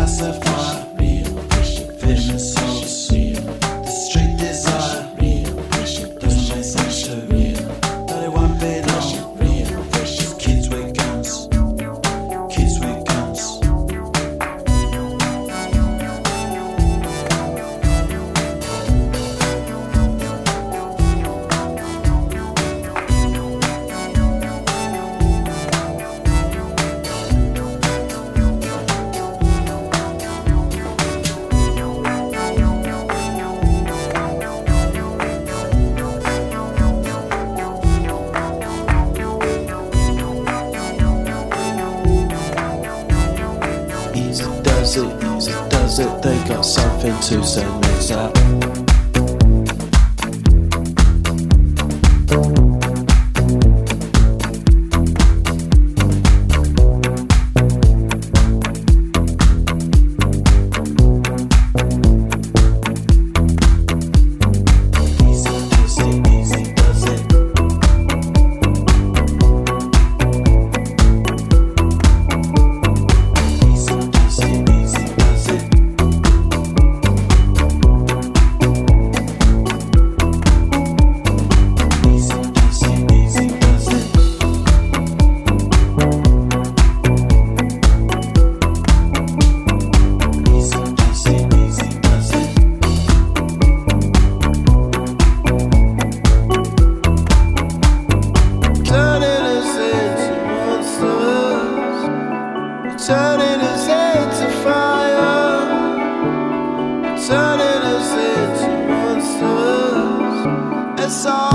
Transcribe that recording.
pacify me. Then it's all. does it, they got something to say, means up. turning us into monsters. It's all